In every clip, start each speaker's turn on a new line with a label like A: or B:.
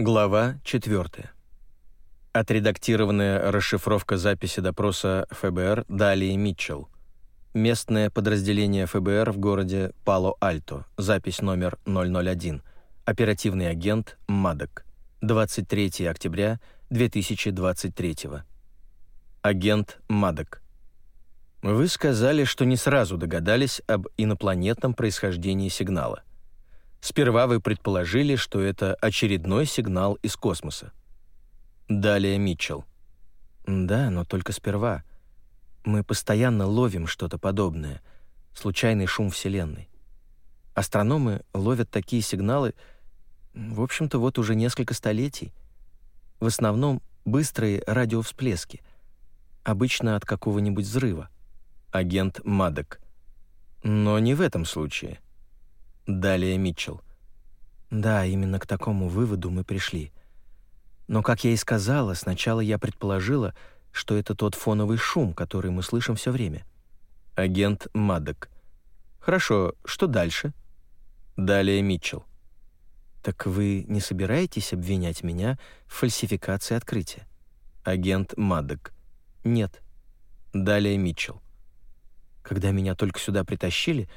A: Глава 4. Отредактированная расшифровка записи допроса ФБР Далии Митчелл. Местное подразделение ФБР в городе Пало-Альто. Запись номер 001. Оперативный агент Мадок. 23 октября 2023. Агент Мадок. Вы сказали, что не сразу догадались об инопланетном происхождении сигнала. Сперва вы предположили, что это очередной сигнал из космоса. Далее Митчелл.
B: Да, но только сперва. Мы постоянно ловим что-то подобное. Случайный шум Вселенной. Астрономы ловят такие сигналы, в общем-то, вот уже несколько столетий. В основном быстрые радиовсплески, обычно от какого-нибудь взрыва.
A: Агент Мадок. Но не в этом случае. Далее Митчелл.
B: Да, именно к такому выводу мы пришли. Но, как я и сказала, сначала я предположила, что это тот фоновый шум, который мы слышим все время.
A: Агент Мадок. Хорошо, что дальше? Далее Митчелл.
B: Так вы не собираетесь обвинять меня в фальсификации открытия?
A: Агент Мадок.
B: Нет.
A: Далее Митчелл.
B: Когда меня только сюда притащили,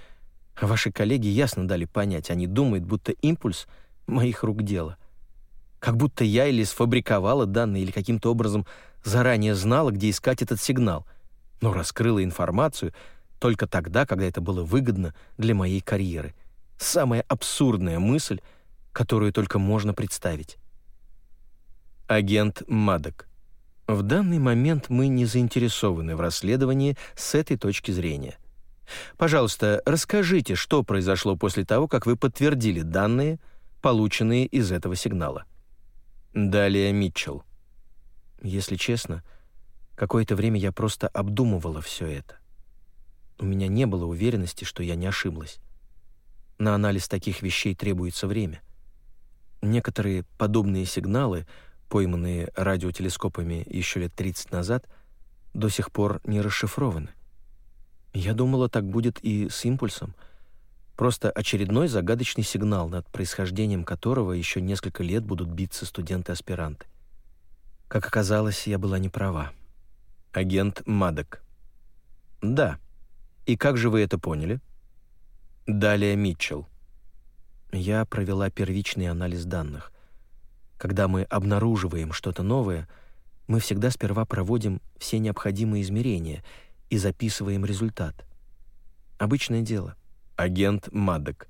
B: Ваши коллеги ясно дали понять, они думают, будто импульс моих рук дело. Как будто я или сфабриковала данные, или каким-то образом заранее знала, где искать этот сигнал, но раскрыла информацию только тогда, когда это было выгодно для моей карьеры. Самая абсурдная мысль, которую только можно представить.
A: Агент Мадок. В данный момент мы не заинтересованы в расследовании с этой точки зрения. Пожалуйста, расскажите, что произошло после того, как вы подтвердили данные, полученные из этого сигнала. Далее Митчелл.
B: Если честно, какое-то время я просто обдумывала все это. У меня не было уверенности, что я не ошиблась. На анализ таких вещей требуется время. Некоторые подобные сигналы, пойманные радиотелескопами еще лет 30 назад, до сих пор не расшифрованы. Я думала, так будет и с импульсом. Просто очередной загадочный сигнал, над происхождением которого еще несколько лет будут биться студенты-аспиранты. Как оказалось, я была не права.
A: Агент Мадок. Да. И как же вы это поняли? Далее Митчелл.
B: Я провела первичный анализ данных. Когда мы обнаруживаем что-то новое, мы всегда сперва проводим все необходимые измерения — и записываем результат. Обычное дело.
A: Агент Мадок.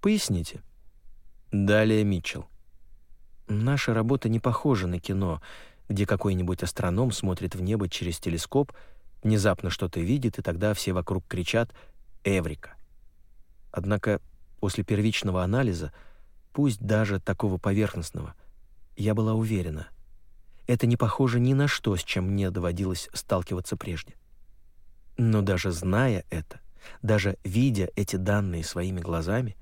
A: Поясните. Далее Митчелл.
B: Наша работа не похожа на кино, где какой-нибудь астроном смотрит в небо через телескоп, внезапно что-то видит, и тогда все вокруг кричат «Эврика». Однако после первичного анализа, пусть даже такого поверхностного, я была уверена, это не похоже ни на что, с чем мне доводилось сталкиваться прежде. Но даже зная это, даже видя эти данные своими глазами,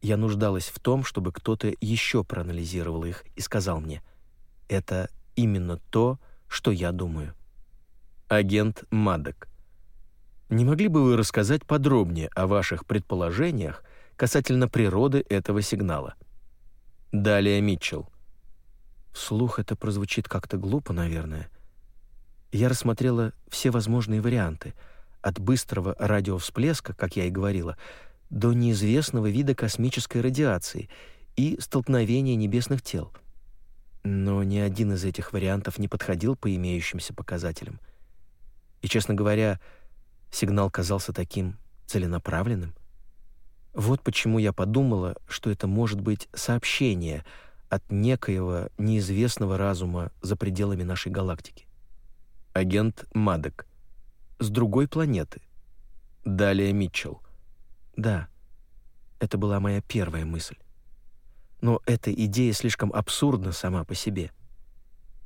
B: я нуждалась в том, чтобы кто-то еще проанализировал их и сказал мне, это именно то, что я думаю.
A: Агент Мадок. Не могли бы вы рассказать подробнее о ваших предположениях касательно природы этого сигнала? Далее Митчелл.
B: Вслух это прозвучит как-то глупо, наверное, я рассмотрела все возможные варианты, от быстрого радиовсплеска, как я и говорила, до неизвестного вида космической радиации и столкновения небесных тел. Но ни один из этих вариантов не подходил по имеющимся показателям. И, честно говоря, сигнал казался таким целенаправленным. Вот почему я подумала, что это может быть сообщение от некоего неизвестного разума за пределами нашей галактики
A: агент Мадок. С другой планеты. Далее Митчелл.
B: Да, это была моя первая мысль. Но эта идея слишком абсурдна сама по себе.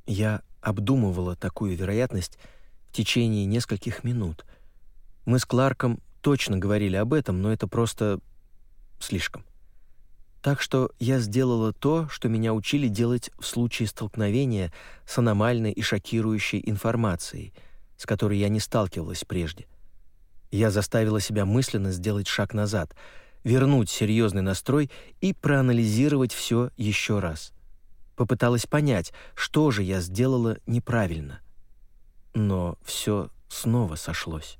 B: Я обдумывала такую вероятность в течение нескольких минут. Мы с Кларком точно говорили об этом, но это просто слишком. Так что я сделала то, что меня учили делать в случае столкновения с аномальной и шокирующей информацией, с которой я не сталкивалась прежде. Я заставила себя мысленно сделать шаг назад, вернуть серьезный настрой и проанализировать все еще раз. попыталась понять, что же я сделала неправильно. Но все снова сошлось.